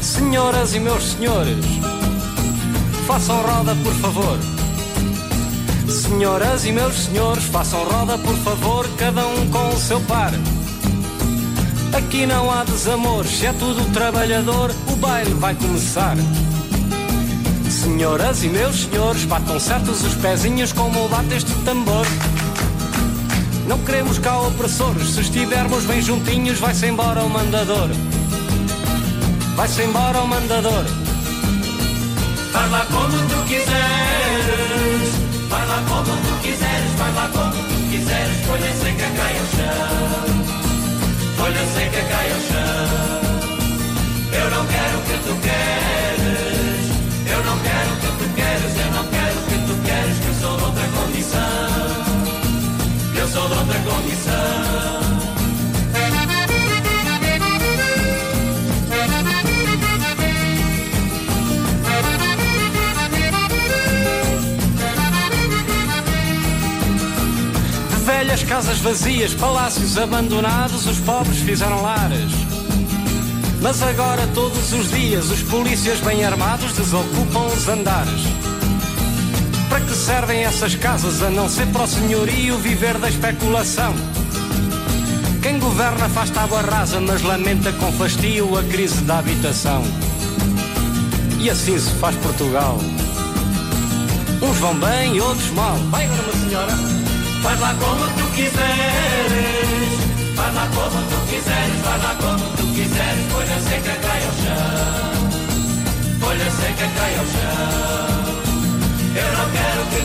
Senhoras e meus senhores, façam roda por favor. Senhoras e meus senhores, façam roda por favor, cada um com o seu par. Aqui não há desamor, se é tudo trabalhador, o baile vai começar. Senhoras e meus senhores, batam certos os pezinhos como bate este tambor. Não queremos cá opressores, se estivermos bem juntinhos, vai-se embora o mandador. Vai-se embora o mandador. Faz lá como tu quiseres, faz lá como tu quiseres, faz lá como tu quiseres, folha seca cai ao chão, folha seca cai ao chão. Eu não quero o que tu queres, outra condição. velhas casas vazias, palácios abandonados, os pobres fizeram lares. Mas agora, todos os dias, os polícias bem armados desocupam os andares. Para que servem essas casas a não ser para o senhorio viver da especulação? Quem governa faz tábua rasa, mas lamenta com fastio a crise da habitação. E assim se faz Portugal. Uns vão bem outros mal. Vai agora, uma senhora. Faz lá como tu quiseres, faz lá como tu quiseres, faz lá como tu quiseres, folha seca cai ao chão, folha seca cai ao chão.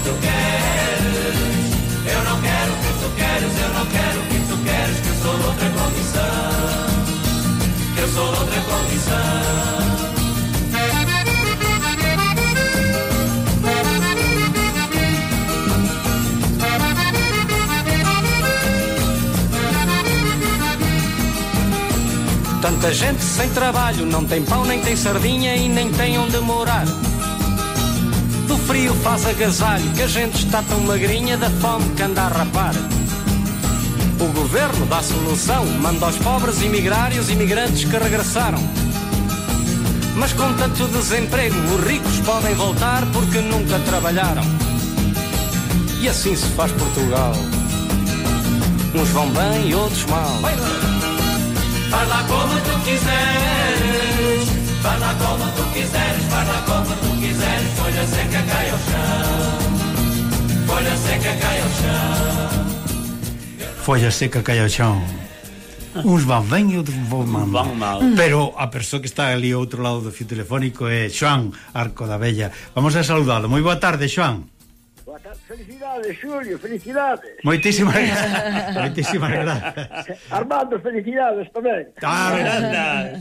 Tu queres, eu não quero o que tu queres, eu não quero o que tu queres, que eu sou outra condição, que eu sou outra condição. Tanta gente sem trabalho, não tem pão, nem tem sardinha e nem tem onde morar. Frio faz agasalho, que a gente está tão magrinha da fome que anda a rapar. O governo dá solução, manda aos pobres emigrar e imigrantes que regressaram. Mas com tanto desemprego, os ricos podem voltar porque nunca trabalharam. E assim se faz Portugal. Uns vão bem e outros mal. Faz lá como tu quiseres, faz lá como tu quiseres, faz lá como tu folha seca cai ao chão. Folha seca cai ao chão. Folha seca cai ao chão. Uns van ben e outros van mal. Van mal. Pero a persoa que está ali ao outro lado do fio telefónico é Xoan Arco da Bella. Vamos a saudalo. Moi boa tarde, Xoan. Boa tarde, felicidades, Xulio, felicidades. Moitísimas gracias. Moitísimas gracias. Armando, felicidades tamén. Ah,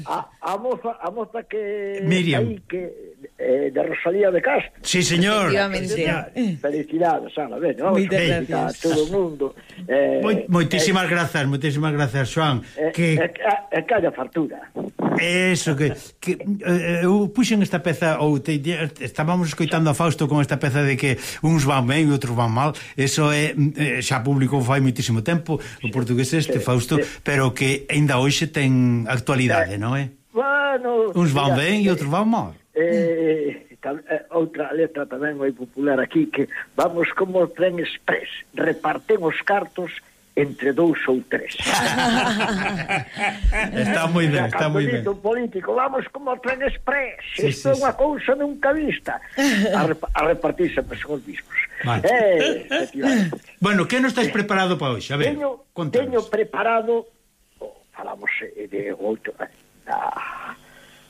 a, a moza, a moza que Miriam. Aí que eh, de Rosalía de Castro. Sí, señor. Efectivamente. Felicidades, Ana. Ben, vamos Moitas a gracias. todo o mundo. Eh, Moi, moitísimas eh, grazas, moitísimas grazas, Joan. Eh, que... Eh, eh, que haya fartura. Eso, que, que eh, eu puxen esta peza ou te, estábamos escoitando a Fausto con esta peza de que uns van ben e outros van mal eso é, eh, xa publicou fai moitísimo tempo o portugués este sí, Fausto sí. pero que aínda hoxe ten actualidade, eh, non é? Bueno, uns van mira, ben e eh, outros van mal Eh, eh, tam, eh, outra letra tamén moi popular aquí que vamos como tren express reparten os cartos entre dous ou tres está moi ben está moi ben político vamos como tren express sí, isto sí, é unha sí. cousa nunca vista a, rep a repartirse son os discos vale. eh, bueno, que non estáis preparado para hoxe? a ver, teño, contanos. teño preparado oh, falamos eh, de outro da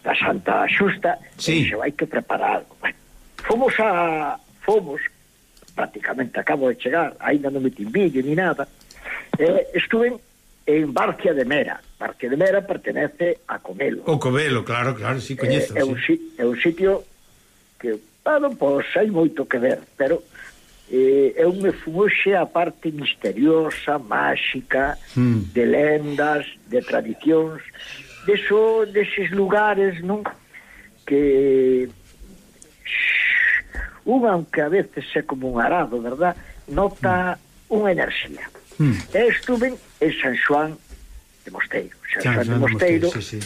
da Santa Xusta, sí. se vai que preparar algo. Bueno, fomos a... Fomos, prácticamente acabo de chegar, ainda non me timbillo ni nada, eh, estuve en Barcia de Mera. Barcia de Mera pertenece a Comelo. O Comelo, claro, claro, sí, coñezo. Eh, é, un, sí. é un sitio que, ah, bueno, pois hai moito que ver, pero eh, eu me fuxe a parte misteriosa, máxica, hmm. de lendas, de tradicións, deso, deses lugares, non? Que unha, aunque a veces é como un arado, verdad? Nota unha enerxía. Mm. E estuve en San Xoán de Mosteiro. San Xoán de Mosteiro, sí, sí.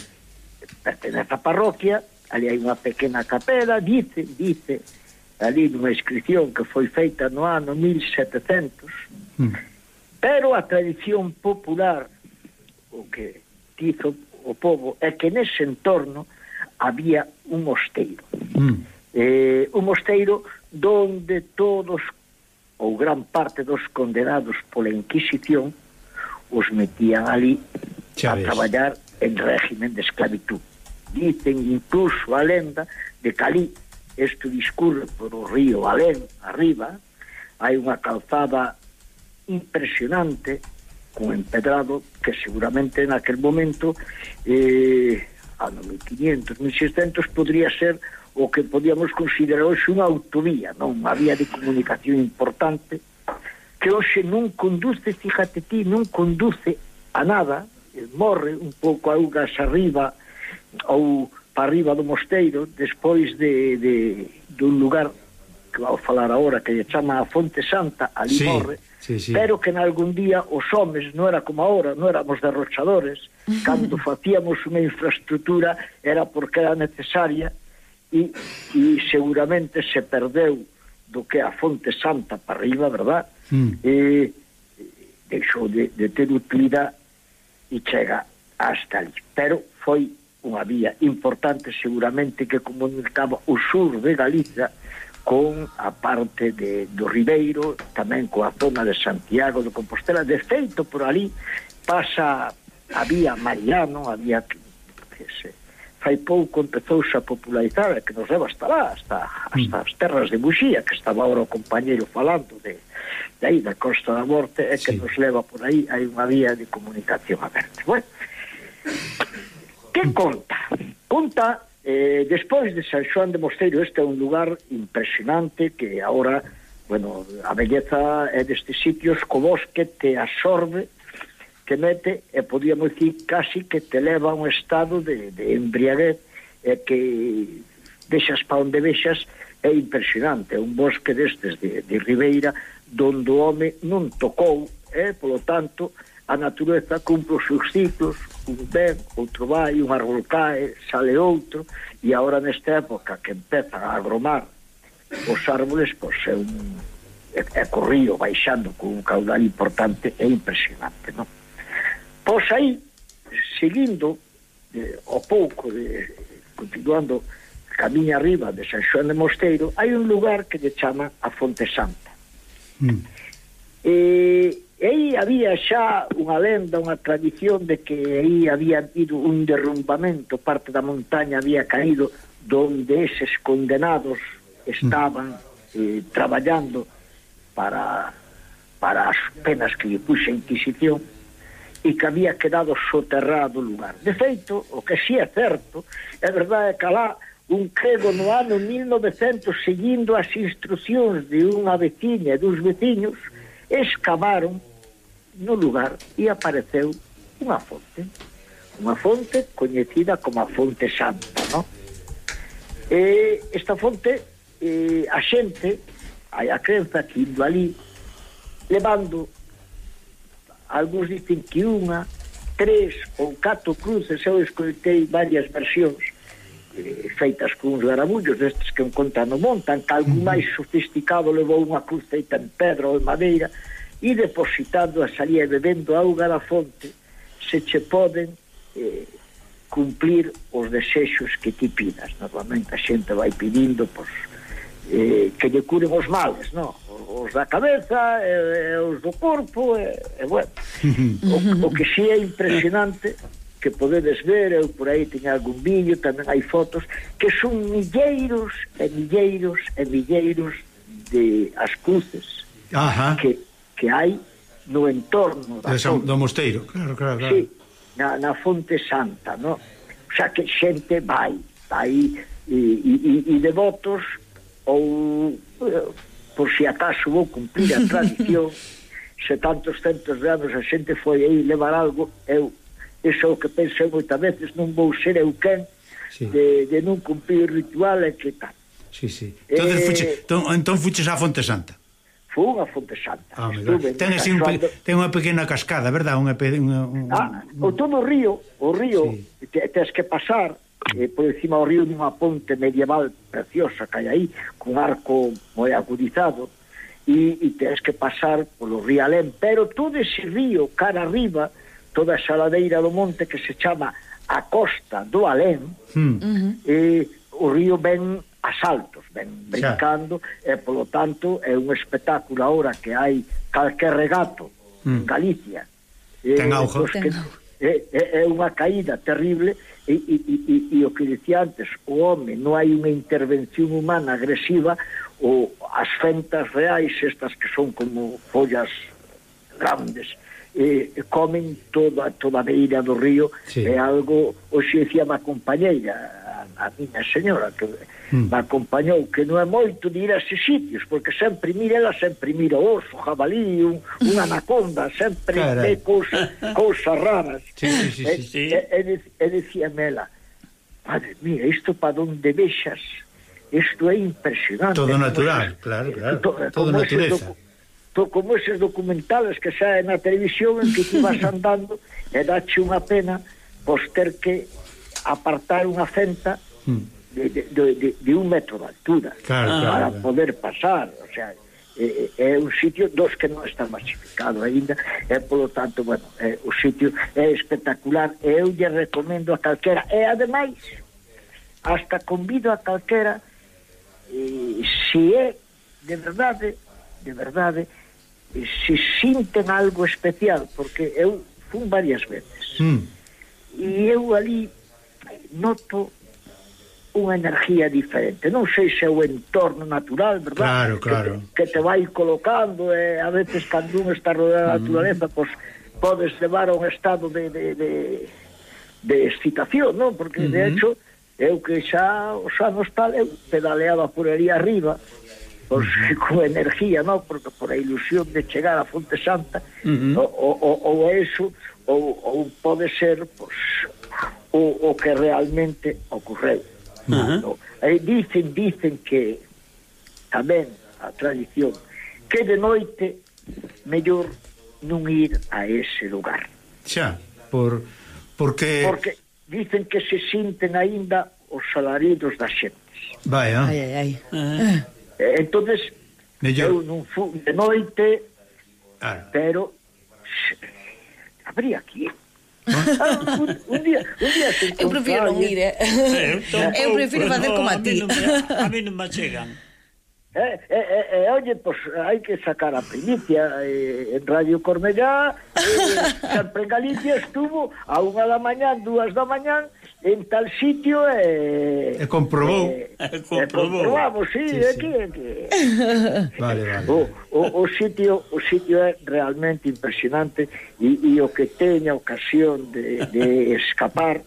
pertenece a parroquia, ali hai unha pequena capela, dice, dice, ali nunha inscripción que foi feita no ano 1700, mm. pero a tradición popular, o que dizo o povo é que nese entorno había un mosteiro. Mm. Eh, un mosteiro donde todos ou gran parte dos condenados pola Inquisición os metían ali a traballar en régimen de esclavitud. Dicen incluso a lenda de Cali, isto discurre por o río Alén, arriba, hai unha calzada impresionante cun empedrado que seguramente en aquel momento eh, a 1500, 1600 podría ser o que podíamos considerar hoxe unha autovía, non? Unha vía de comunicación importante que hoxe non conduce, fíjate ti, non conduce a nada, eh, morre un pouco augas arriba ou para arriba do mosteiro despois de, de, de un lugar que vou falar agora, que lle chama a Fonte Santa, ali sí, morre, sí, sí. pero que en algún día os homes non era como agora, non éramos derrochadores, cando facíamos unha infraestructura era porque era necesaria e, e seguramente se perdeu do que a Fonte Santa para arriba, verdad? Mm. E deixou de, de ter utilidade e chega hasta ali. Pero foi unha vía importante seguramente que comunicaba o sur de Galiza con a parte de, do Ribeiro, tamén coa zona de Santiago de Compostela. De feito, por ali pasa a vía Mariano, a vía que, que se, fai pouco empezouse a popularizar que nos leva hasta lá, hasta, hasta mm. as terras de Buxía, que estaba ahora o compañeiro falando de, de aí, da Costa da Morte, e que sí. nos leva por aí, hai unha vía de comunicación aberta. Bueno, que conta? Conta Eh, despois de San Xoán de Mosteiro, este é un lugar impresionante que agora, bueno, a belleza é destes sitios co bosque te absorbe, te mete e podíamos dicir casi que te leva a un estado de, de embriaguez e que deixas pa onde vexas é impresionante, un bosque destes de, de Ribeira donde o home non tocou, e, polo tanto, a natureza cumpre os seus ciclos, un ven, outro vai, un árbol cae, sale outro, e agora nesta época que empezan a agromar os árboles, pois é un é, é corrido baixando con un caudal importante e impresionante, non? Pois aí, seguindo eh, o pouco, de, continuando camiña arriba de San Xoán de Mosteiro, hai un lugar que lle chama a Fonte Santa. Mm. E E aí había xa unha lenda, unha tradición de que aí había habido un derrumbamento, parte da montaña había caído donde eses condenados estaban mm. eh, traballando para para as penas que lle puxe a Inquisición e que había quedado soterrado o lugar. De feito, o que si sí é certo, é verdade que alá un credo no ano 1900 seguindo as instruccións de unha veciña e dos veciños, Escavaron no lugar e apareceu unha fonte, unha fonte coñecida como a Fonte Santa, no? E esta fonte, eh, a xente, hai a crenza que indo ali, levando, algúns dicen que unha, tres ou catro cruces, eu escoitei varias versións, Eh, feitas cuns garabullos destes que un conta no montan, algo máis sofisticado levou unha cruz feita en pedra ou en madeira e depositando a salía e bebendo auga da fonte se che poden eh, cumplir os desexos que ti pidas. Normalmente a xente vai pidindo pois, eh, que lle curen os males, no? os da cabeza, eh, os do corpo, e eh, eh, bueno. O, o que si sí é impresionante que podedes ver, eu por aí teño algún vídeo, tamén hai fotos, que son milleiros e milleiros e milleiros de as cruces Ajá. que, que hai no entorno da San, do mosteiro, claro, claro, claro. Sí, na, na Fonte Santa, no? O sea que xente vai, vai e, e, e, e devotos ou eh, por si acaso vou cumprir a tradición se tantos centos de anos a xente foi aí levar algo, eu iso é o que pensei moitas veces, non vou ser eu quen sí. de, de non cumprir ritual e que tal. Sí, sí. Entonces, eh, fuche, entón, entón fuches a Fonte Santa. Fun a Fonte Santa. Ah, Estuve ten, así un, pe, ten unha pequena cascada, verdad? Unha, unha, un, ah, o todo o río, o río, sí. te, tens que pasar eh, por encima do río dunha ponte medieval preciosa que hai aí, cun arco moi agudizado, e, e tens que pasar polo rialén, pero todo ese río cara arriba, toda esa ladeira do monte que se chama a costa do Alén mm. e o río ben a saltos, ben brincando xa. e polo tanto é un espectáculo ahora que hai calquer regato mm. en hmm. Galicia ten auga que, é, é, é unha caída terrible e, e, e, e, e o que dicía antes o home, non hai unha intervención humana agresiva ou as fentas reais estas que son como follas grandes eh, comen toda toda a beira do río sí. é algo, hoxe dicía má compañeira a, a miña señora que mm. me acompañou que non é moito de ir a eses sitios porque sempre mira ela, sempre mira o oso jabalí, un, unha anaconda sempre ve cousas cousa raras sí, sí, sí, eh, eh, e, sí. e, e, e decíame ela madre mía, isto pa donde vexas isto é impresionante todo natural, eh, claro, claro todo, todo natureza como eses documentales que saen na televisión en que ti vas andando e dache unha pena pois ter que apartar unha fenta hmm. de, de, de, de un metro de altura claro, para claro. poder pasar o sea, é, é un sitio dos que non está masificado ainda e polo tanto, bueno, é, o sitio é espectacular e eu lle recomendo a calquera e ademais hasta convido a calquera e, se é de verdade de verdade se sinten algo especial, porque eu fun varias veces. Mm. E eu ali noto unha energía diferente. Non sei se é o entorno natural, verdad? Claro, claro. Que, te, que te vai colocando, e eh, a veces cando un está rodeado da mm. natureza, pois podes levar a un estado de, de, de, de excitación, non? Porque, mm -hmm. de hecho, eu que xa os anos tal, eu pedaleaba por ali arriba, pois, con energía, no? Porque por a ilusión de chegar a Fonte Santa uh -huh. ou, ou, ou eso ou, ou pode ser pois, o, o que realmente ocorreu uh -huh. no? e dicen, dicen que tamén a tradición que de noite mellor non ir a ese lugar xa, por, porque porque dicen que se sinten aínda os salaridos das xentes vai, ah. ai, ai, ai. Eh. Ah. Eh, entonces Mellor. eu non fu de noite, ah. pero habría aquí Ah, un, un día, un día eu prefiro non ir, eh? eu prefiro facer no, como a ti. A mí non me chegan. Eh, eh, eh, eh, oye, pues hai que sacar a primicia eh, en Radio Cormellá eh, sempre Galicia estuvo a unha da mañán, dúas da mañán en tal sitio eh, e... E comprobou. E, eh, e comprobou. E comprobou, sí, sí, sí. Aquí, aquí. Vale, vale. O, o, o, sitio, o sitio é realmente impresionante e, e o que teña ocasión de, de escapar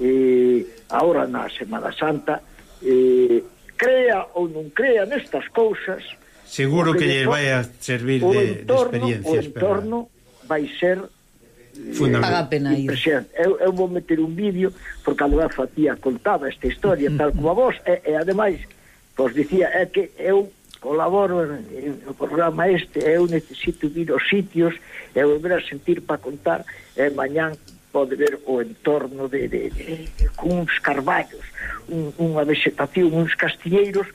eh, ahora na Semana Santa eh, crea ou non crea nestas cousas Seguro que, que lle vai a servir de, entorno, de experiencias. O entorno vai ser paga a pena ir. Eu, eu vou meter un vídeo, porque además Fatía contaba esta historia, tal como a vos, e, e ademais, vos dicía, é que eu colaboro en, no programa este, eu necesito ir aos sitios, e volver a sentir para contar, e mañán pode ver o entorno de, de, de, de cuns carballos, un, unha vegetación, uns castiñeiros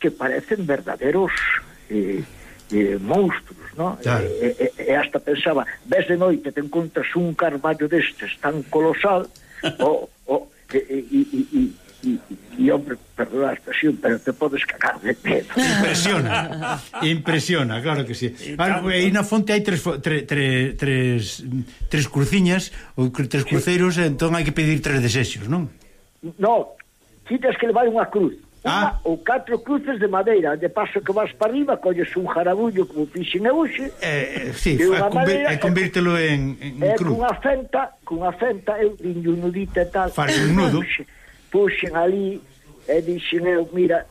que parecen verdaderos... Eh, eh, monstruos, no? Claro. E, e, e hasta pensaba, ves de noite te encontras un carballo destes tan colosal, o, o, e, e, e, e, e hombre, perdona a expresión, pero te podes cagar de medo. Impresiona, impresiona, claro que sí. Aí na fonte hai tres, tre, tre, tres, tres cruciñas, ou tres cruceiros, sí. entón hai que pedir tres desexos, non? No, ti tens que levar unha cruz ah. ou catro cruces de madeira de paso que vas para arriba colles un jarabullo como fixen eu hoxe eh, eh, sí, eh, e conver, convértelo en, en eh, cruz cunha fenta, cunha fenta eu dinlle un nudito e tal faz un nudo puxen, puxen ali e dixen eu mira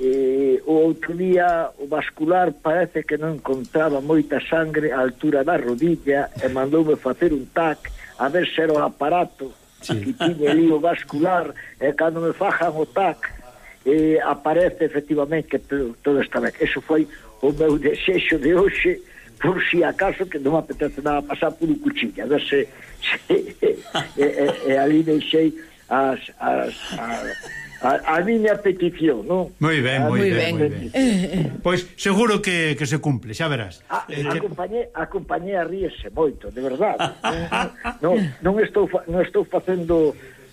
eh, o outro día o vascular parece que non encontraba moita sangre á altura da rodilla e mandoume facer un tac a ver se era o aparato sí. que tiñe ali o vascular e cando me fajan o tac e aparece efectivamente que todo está ben. Eso foi o meu desexo de hoxe por si acaso que non me apetece nada pasar por un cuchillo. A ver se, se e, e, e ali deixei as, as, as A, a miña petición, non? Moi ben, moi ben, moi ben. Pois seguro que, que se cumple, xa verás. Ah, eh, a, eh, a, compañía, a compañía ríese moito, de verdade. non, non, estou, non estou facendo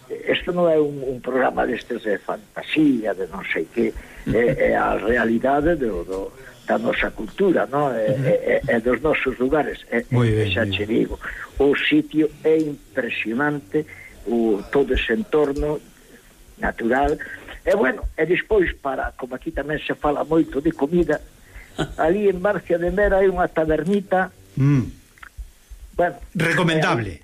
isto non é un, un programa destes de fantasía, de non sei que, é, é a realidade do, do, da nosa cultura, non? É, é, é dos nosos lugares, é, é ben, xa che digo. O sitio é impresionante, o, todo ese entorno natural, e bueno, e despois para, como aquí tamén se fala moito de comida, ali en Marcia de Mera hai unha tabernita, mm. bueno, recomendable. Eh,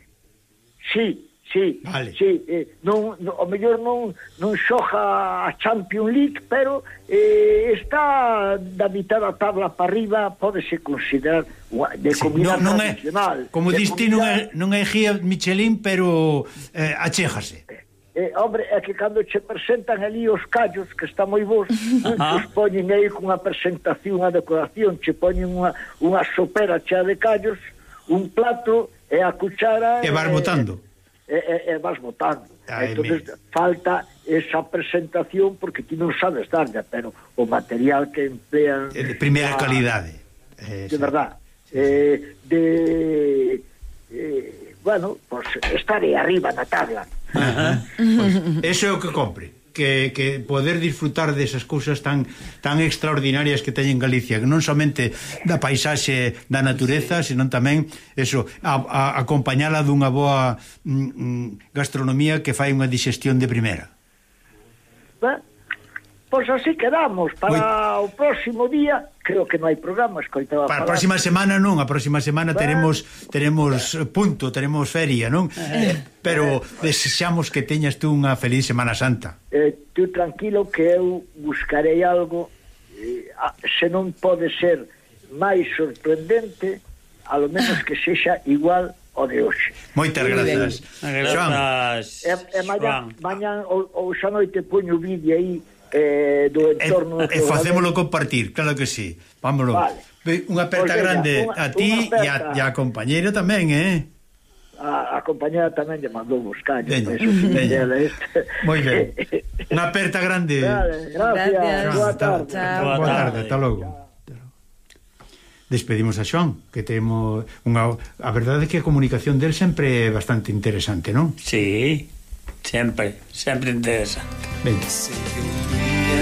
sí, Sí, vale. sí eh, non, non, o mellor non, non xoja a Champions League, pero eh, está da mitad da tabla para arriba, pódese considerar de sí, comida non, non é, Como diste, comida... non é, non é Gia Michelin, pero eh, achéjase. Eh, eh, hombre, é que cando che presentan ali os callos, que está moi bons, os poñen aí cunha presentación, unha decoración, che poñen unha, unha sopera chea de callos, un plato e a cuchara... E vas botando. E, e, e, e vas votando. Ay, entonces mi. falta esa presentación porque ti non sabes darlle, pero o material que emplean é de primeira a, calidade. Eh, de verdad. Sí, sí. Eh, de eh, bueno, pues estaré arriba na tabla. Pues, eso é o que compre que, que poder disfrutar desas cousas tan tan extraordinarias que teñen Galicia, que non somente da paisaxe da natureza, sí. senón tamén eso, a, a acompañala dunha boa mm, mm gastronomía que fai unha digestión de primeira. Bueno, Pois así quedamos para o próximo día. Creo que non hai programa, escoitaba Para a próxima semana non, a próxima semana ben... teremos teremos eh, punto, teremos feria, non? Eh. eh, Pero desexamos que teñas tú unha feliz Semana Santa. Eh, tú tranquilo que eu buscarei algo eh, se non pode ser máis sorprendente, a lo menos que sexa igual o de hoxe. Moitas grazas. Grazas. E, e mañá, mañan ou, ou xa noite poño vídeo aí eh, do eh, entorno... E, e eh, facémolo compartir, claro que sí. Vámonos. Vale. Unha aperta pues, grande unha, a ti e a, a compañeira tamén, eh? a, a compañera tamén lle mandou uns caños. Veña. Eh. Moi ben. Unha aperta grande. Vale, gracias. gracias. Boa tarde. Chao. Boa tarde, tarde. hasta logo. Despedimos a Xoan, que temos unha a verdade é que a comunicación del sempre é bastante interesante, non? Sí. Sempre, sempre interesante. Ben. Sí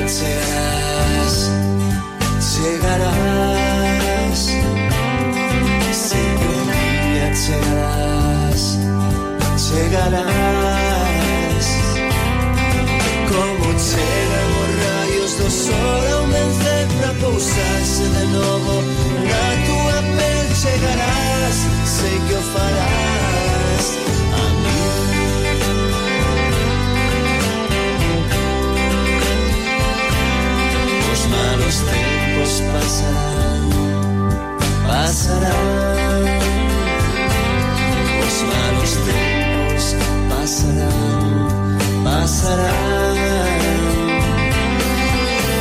vencerás, llegarás, cinco días llegarás, llegarás, como llegan os rayos do sol un vencer para pousarse de novo na tua pel chegarás, sei que o farás. pasan, pasarán. Los malos tiempos pasarán, pasarán.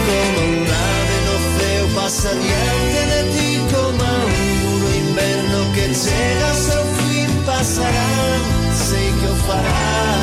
Como un ave no feo passa diante de ti, com un duro inverno que llegas al fin pasarán, sé que ho faràs.